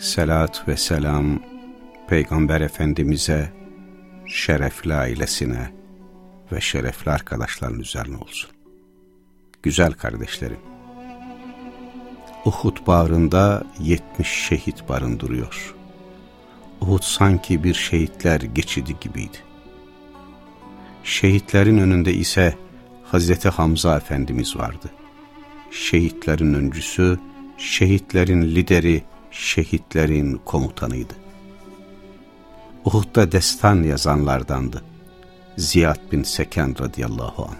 Selat ve selam Peygamber Efendimiz'e, şerefli ailesine ve şerefli arkadaşların üzerine olsun. Güzel kardeşlerim, Uhud bağrında yetmiş şehit barındırıyor. Uhud sanki bir şehitler geçidi gibiydi. Şehitlerin önünde ise Hazreti Hamza Efendimiz vardı. Şehitlerin öncüsü, şehitlerin lideri, şehitlerin komutanıydı. Uhud'da destan yazanlardandı. Ziyad bin Seken radıyallahu anh.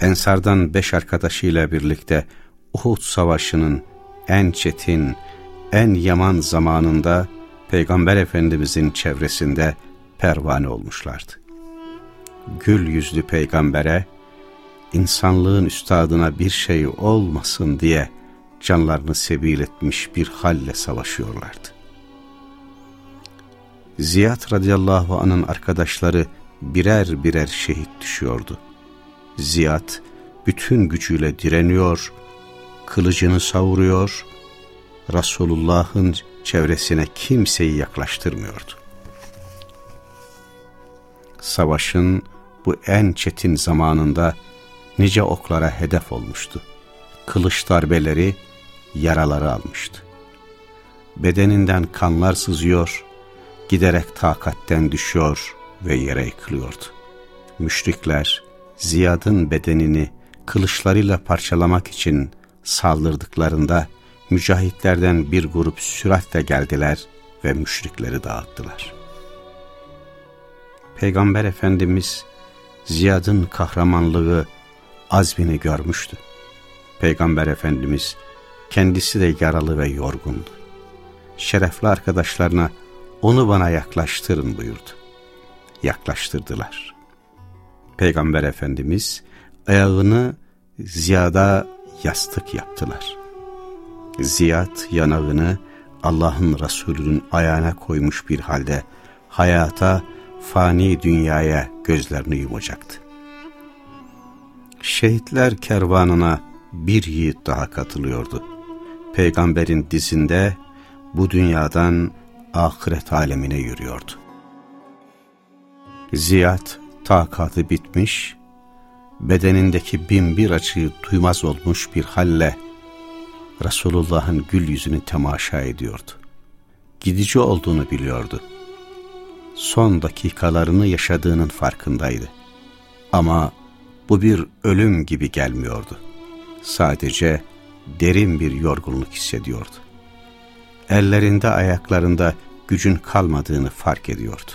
Ensardan beş arkadaşıyla birlikte Uhud savaşının en çetin, en yaman zamanında Peygamber Efendimizin çevresinde pervane olmuşlardı. Gül yüzlü peygambere, insanlığın üstadına bir şey olmasın diye canlarını sebil etmiş bir halle savaşıyorlardı. Ziyad radıyallahu anın arkadaşları birer birer şehit düşüyordu. Ziyad bütün gücüyle direniyor, kılıcını savuruyor, Resulullah'ın çevresine kimseyi yaklaştırmıyordu. Savaşın bu en çetin zamanında nice oklara hedef olmuştu. Kılıç darbeleri yaraları almıştı. Bedeninden kanlar sızıyor, giderek takatten düşüyor ve yere yıkılıyordu. Müşrikler Ziyad'ın bedenini kılıçlarıyla parçalamak için saldırdıklarında mücahitlerden bir grup süratle geldiler ve müşrikleri dağıttılar. Peygamber Efendimiz Ziyad'ın kahramanlığı, azmini görmüştü. Peygamber Efendimiz kendisi de yaralı ve yorgundu. Şerefli arkadaşlarına onu bana yaklaştırın buyurdu. Yaklaştırdılar. Peygamber Efendimiz ayağını Ziyad'a yastık yaptılar. Ziyad yanağını Allah'ın Resulü'nün ayağına koymuş bir halde hayata, fani dünyaya gözlerini yumacaktı. Şehitler kervanına bir yiğit daha katılıyordu. Peygamberin dizinde bu dünyadan ahiret alemine yürüyordu. Ziyad takatı bitmiş, bedenindeki bin bir açığı duymaz olmuş bir halle Resulullah'ın gül yüzünü temaşa ediyordu. Gidici olduğunu biliyordu. Son dakikalarını yaşadığının farkındaydı. Ama bu bir ölüm gibi gelmiyordu. Sadece derin bir yorgunluk hissediyordu. Ellerinde ayaklarında gücün kalmadığını fark ediyordu.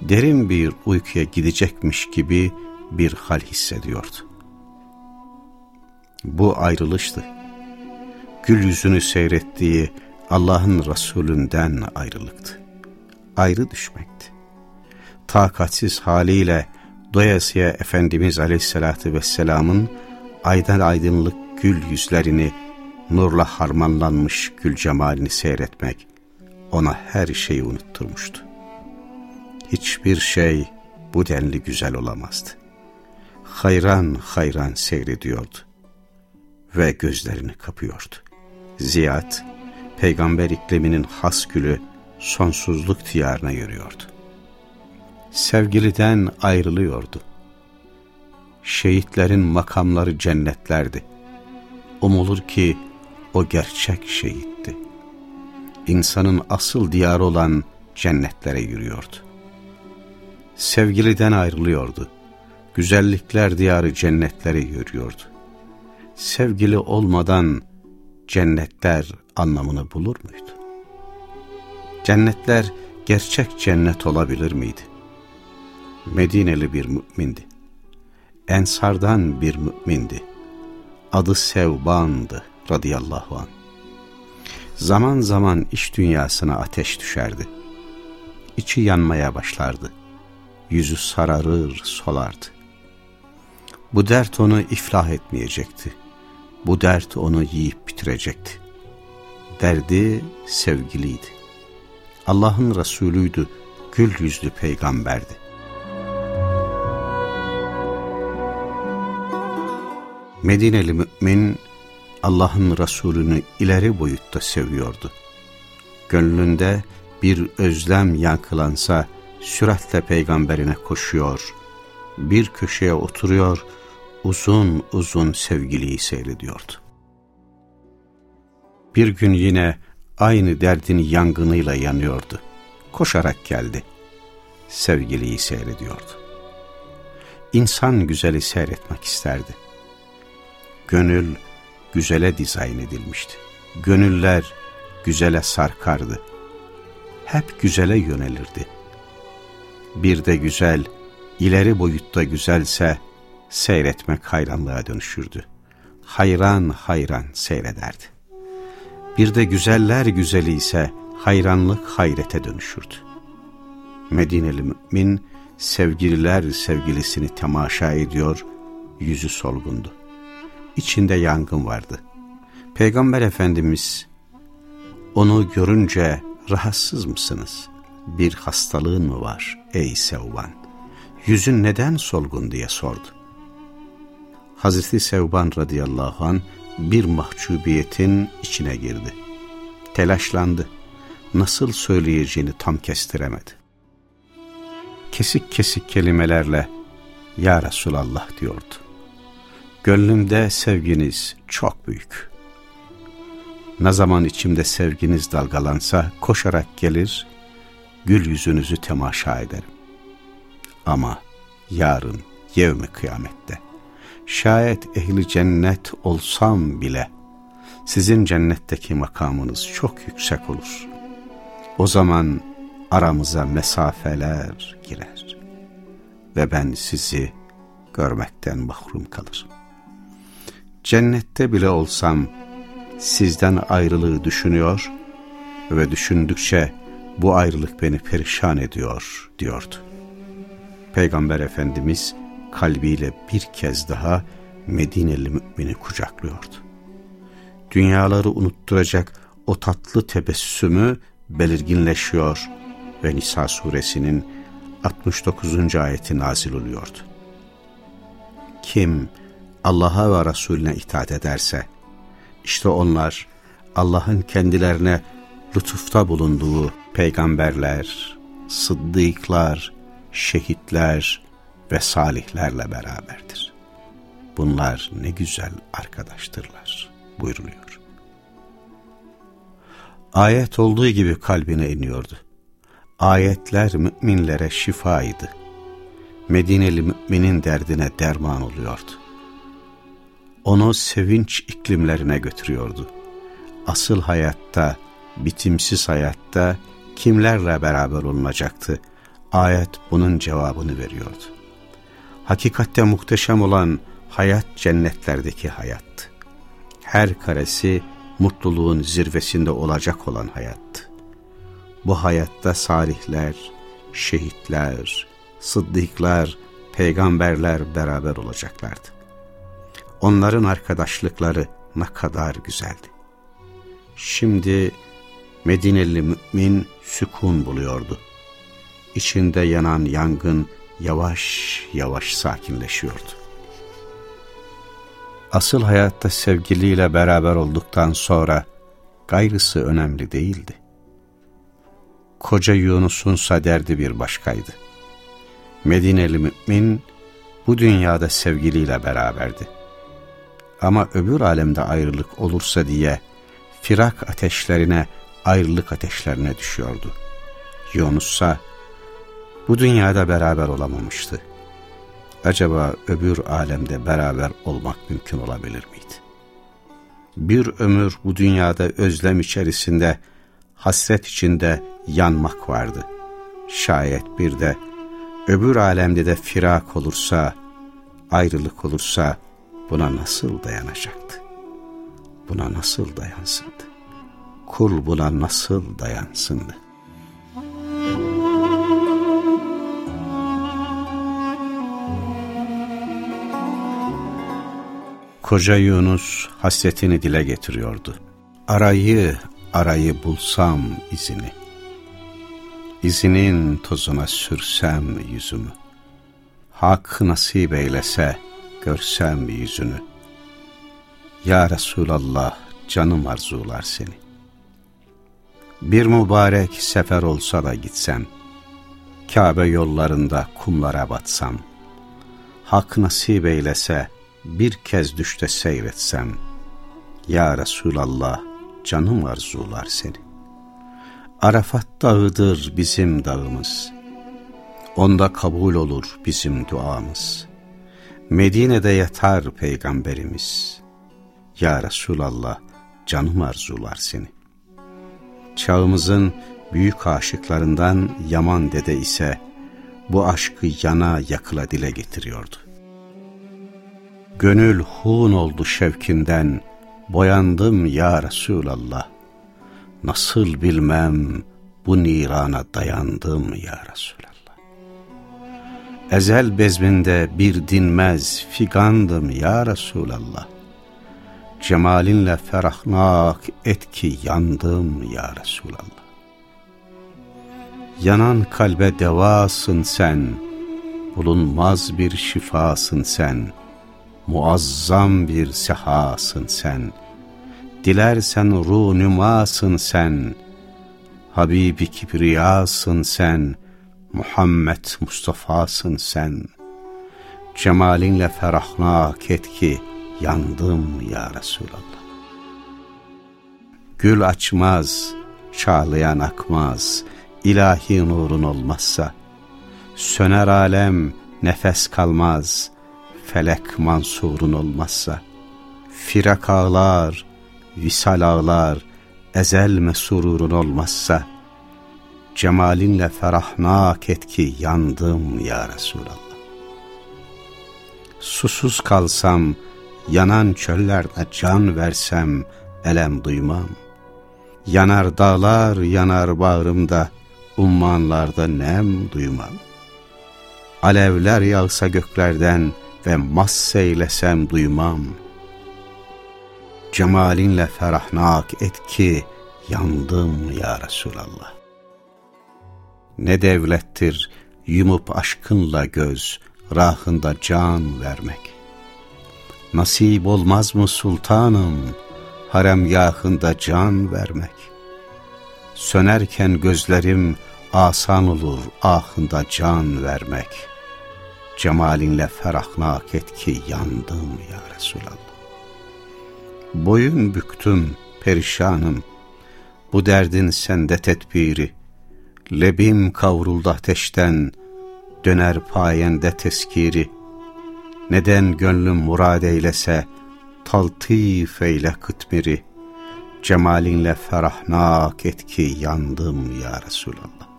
Derin bir uykuya gidecekmiş gibi bir hal hissediyordu. Bu ayrılıştı. Gül yüzünü seyrettiği Allah'ın Resulünden ayrılıktı. Ayrı düşmekti. Takatsiz haliyle doyasıya Efendimiz Aleyhisselatü Vesselam'ın aydan aydınlık gül yüzlerini, nurla harmanlanmış gül cemalini seyretmek ona her şeyi unutturmuştu. Hiçbir şey bu denli güzel olamazdı. Hayran hayran seyrediyordu ve gözlerini kapıyordu. Ziyad, peygamber ikliminin has gülü sonsuzluk diyarına yürüyordu. Sevgiliden ayrılıyordu. Şehitlerin makamları cennetlerdi. Umulur ki o gerçek şehitti. İnsanın asıl diyarı olan cennetlere yürüyordu. Sevgiliden ayrılıyordu. Güzellikler diyarı cennetlere yürüyordu. Sevgili olmadan cennetler anlamını bulur muydu? Cennetler gerçek cennet olabilir miydi? Medineli bir mümindi. Ensardan bir mümindi. Adı Sevban'dı radıyallahu anh. Zaman zaman iş dünyasına ateş düşerdi. İçi yanmaya başlardı. Yüzü sararır, solardı. Bu dert onu iflah etmeyecekti. Bu dert onu yiyip bitirecekti. Derdi sevgiliydi. Allah'ın Resulüydü, gül yüzlü peygamberdi. Medineli mümin Allah'ın Resulünü ileri boyutta seviyordu. Gönlünde bir özlem yankılansa süratle peygamberine koşuyor, bir köşeye oturuyor, uzun uzun sevgiliyi seyrediyordu. Bir gün yine aynı derdin yangınıyla yanıyordu. Koşarak geldi. Sevgiliyi seyrediyordu. İnsan güzeli seyretmek isterdi. Gönül güzele dizayn edilmişti. Gönüller güzele sarkardı. Hep güzele yönelirdi. Bir de güzel, ileri boyutta güzelse seyretmek hayranlığa dönüşürdü. Hayran hayran seyrederdi. Bir de güzeller güzeli ise hayranlık hayrete dönüşürdü. Medineli mümin sevgililer sevgilisini temaşa ediyor, yüzü solgundu. İçinde yangın vardı. Peygamber Efendimiz onu görünce rahatsız mısınız? Bir hastalığın mı var ey Sevban? Yüzün neden solgun diye sordu. Hazreti Sevban radıyallahu an bir mahcubiyetin içine girdi. Telaşlandı. Nasıl söyleyeceğini tam kestiremedi. Kesik kesik kelimelerle Ya Resulallah diyordu. Gönlümde sevginiz çok büyük. Ne zaman içimde sevginiz dalgalansa koşarak gelir, gül yüzünüzü temaşa ederim. Ama yarın yevmi kıyamette şayet ehli cennet olsam bile sizin cennetteki makamınız çok yüksek olur. O zaman aramıza mesafeler girer ve ben sizi görmekten mahrum kalırım. Cennette bile olsam sizden ayrılığı düşünüyor ve düşündükçe bu ayrılık beni perişan ediyor diyordu. Peygamber Efendimiz kalbiyle bir kez daha Medineli mümini kucaklıyordu. Dünyaları unutturacak o tatlı tebessümü belirginleşiyor ve Nisa suresinin 69. ayeti nazil oluyordu. Kim Allah'a ve Resulüne itaat ederse, işte onlar Allah'ın kendilerine lütufta bulunduğu peygamberler, sıddıklar, şehitler, ve salihlerle beraberdir. Bunlar ne güzel arkadaştırlar buyuruluyor. Ayet olduğu gibi kalbine iniyordu. Ayetler müminlere şifaydı. Medineli müminin derdine derman oluyordu. Onu sevinç iklimlerine götürüyordu. Asıl hayatta, bitimsiz hayatta kimlerle beraber olunacaktı? Ayet bunun cevabını veriyordu hakikatte muhteşem olan hayat cennetlerdeki hayat. Her karesi mutluluğun zirvesinde olacak olan hayat. Bu hayatta salihler, şehitler, sıddıklar, peygamberler beraber olacaklardı. Onların arkadaşlıkları ne kadar güzeldi. Şimdi Medineli mümin sükun buluyordu. İçinde yanan yangın yavaş yavaş sakinleşiyordu. Asıl hayatta sevgiliyle beraber olduktan sonra gayrısı önemli değildi. Koca Yunus'un derdi bir başkaydı. Medineli mümin bu dünyada sevgiliyle beraberdi. Ama öbür alemde ayrılık olursa diye firak ateşlerine, ayrılık ateşlerine düşüyordu. Yunus'a bu dünyada beraber olamamıştı. Acaba öbür alemde beraber olmak mümkün olabilir miydi? Bir ömür bu dünyada özlem içerisinde, hasret içinde yanmak vardı. Şayet bir de öbür alemde de firak olursa, ayrılık olursa buna nasıl dayanacaktı? Buna nasıl dayansındı? kul buna nasıl dayansın? Koca Yunus hasretini dile getiriyordu. Arayı, arayı bulsam izini. İzinin tozuna sürsem yüzümü. Hak nasip eylese görsem yüzünü. Ya Resulallah canım arzular seni. Bir mübarek sefer olsa da gitsem, Kabe yollarında kumlara batsam, Hak nasip eylese bir kez düşte seyretsem, Ya Resulallah canım arzular seni. Arafat dağıdır bizim dağımız, Onda kabul olur bizim duamız. Medine'de yatar peygamberimiz. Ya Resulallah canım arzular seni. Çağımızın büyük aşıklarından Yaman dede ise bu aşkı yana yakıla dile getiriyordu. Gönül hun oldu şevkinden, boyandım ya Resulallah. Nasıl bilmem bu nirana dayandım ya Resulallah. Ezel bezminde bir dinmez figandım ya Resulallah. Cemalinle ferahnak et ki yandım ya Resulallah. Yanan kalbe devasın sen, bulunmaz bir şifasın sen, muazzam bir sehasın sen, dilersen ruh nümasın sen, Habibi kibriyasın sen, Muhammed Mustafa'sın sen. Cemalinle ferahnak et ki yandım ya Resulallah. Gül açmaz, çağlayan akmaz, ilahi nurun olmazsa. Söner alem, nefes kalmaz, felek mansurun olmazsa. Firak ağlar, visal ağlar, ezel mesururun olmazsa cemalinle ferahnak et ki yandım ya Resulallah. Susuz kalsam, yanan çöllerde can versem elem duymam. Yanar dağlar yanar bağrımda, ummanlarda nem duymam. Alevler yağsa göklerden ve masseylesem duymam. Cemalinle ferahnak et ki yandım ya Resulallah ne devlettir yumup aşkınla göz, rahında can vermek. Nasip olmaz mı sultanım, harem yahında can vermek? Sönerken gözlerim asan olur ahında can vermek. Cemalinle ferahnak et ki yandım ya Resulallah. Boyun büktüm, perişanım, bu derdin sende tedbiri, Lebim kavruldu ateşten, döner payende teskiri. Neden gönlüm murad eylese, taltif eyle kıtmiri. Cemalinle ferahnak et ki yandım ya Resulallah.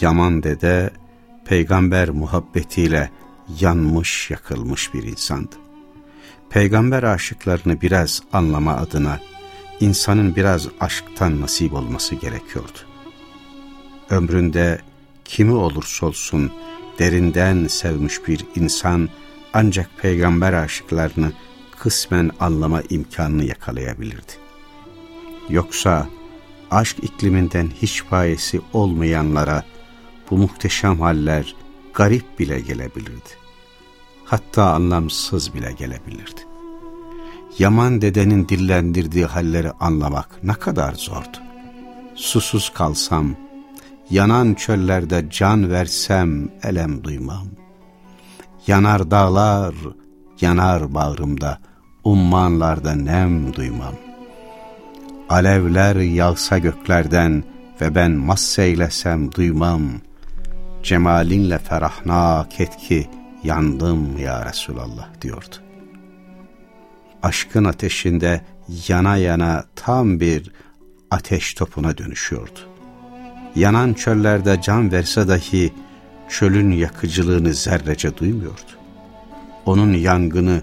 Yaman dede, peygamber muhabbetiyle yanmış yakılmış bir insandı peygamber aşıklarını biraz anlama adına insanın biraz aşktan nasip olması gerekiyordu. Ömründe kimi olursa olsun derinden sevmiş bir insan ancak peygamber aşıklarını kısmen anlama imkanını yakalayabilirdi. Yoksa aşk ikliminden hiç payesi olmayanlara bu muhteşem haller garip bile gelebilirdi hatta anlamsız bile gelebilirdi. Yaman dedenin dillendirdiği halleri anlamak ne kadar zordu. Susuz kalsam, yanan çöllerde can versem elem duymam. Yanar dağlar, yanar bağrımda, ummanlarda nem duymam. Alevler yağsa göklerden ve ben masseylesem duymam. Cemalinle ferahnak et ki, yandım ya Resulallah diyordu. Aşkın ateşinde yana yana tam bir ateş topuna dönüşüyordu. Yanan çöllerde can verse dahi çölün yakıcılığını zerrece duymuyordu. Onun yangını,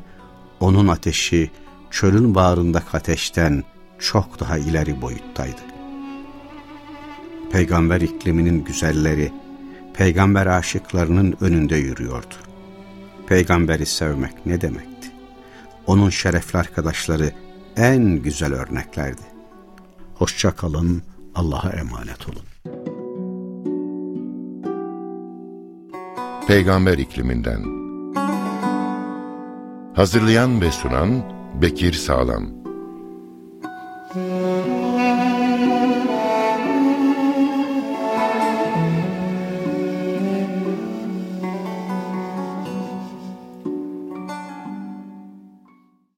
onun ateşi, çölün bağrındaki ateşten çok daha ileri boyuttaydı. Peygamber ikliminin güzelleri, peygamber aşıklarının önünde yürüyordu. Peygamberi sevmek ne demekti? Onun şerefli arkadaşları en güzel örneklerdi. Hoşça kalın, Allah'a emanet olun. Peygamber ikliminden Hazırlayan ve sunan Bekir Sağlam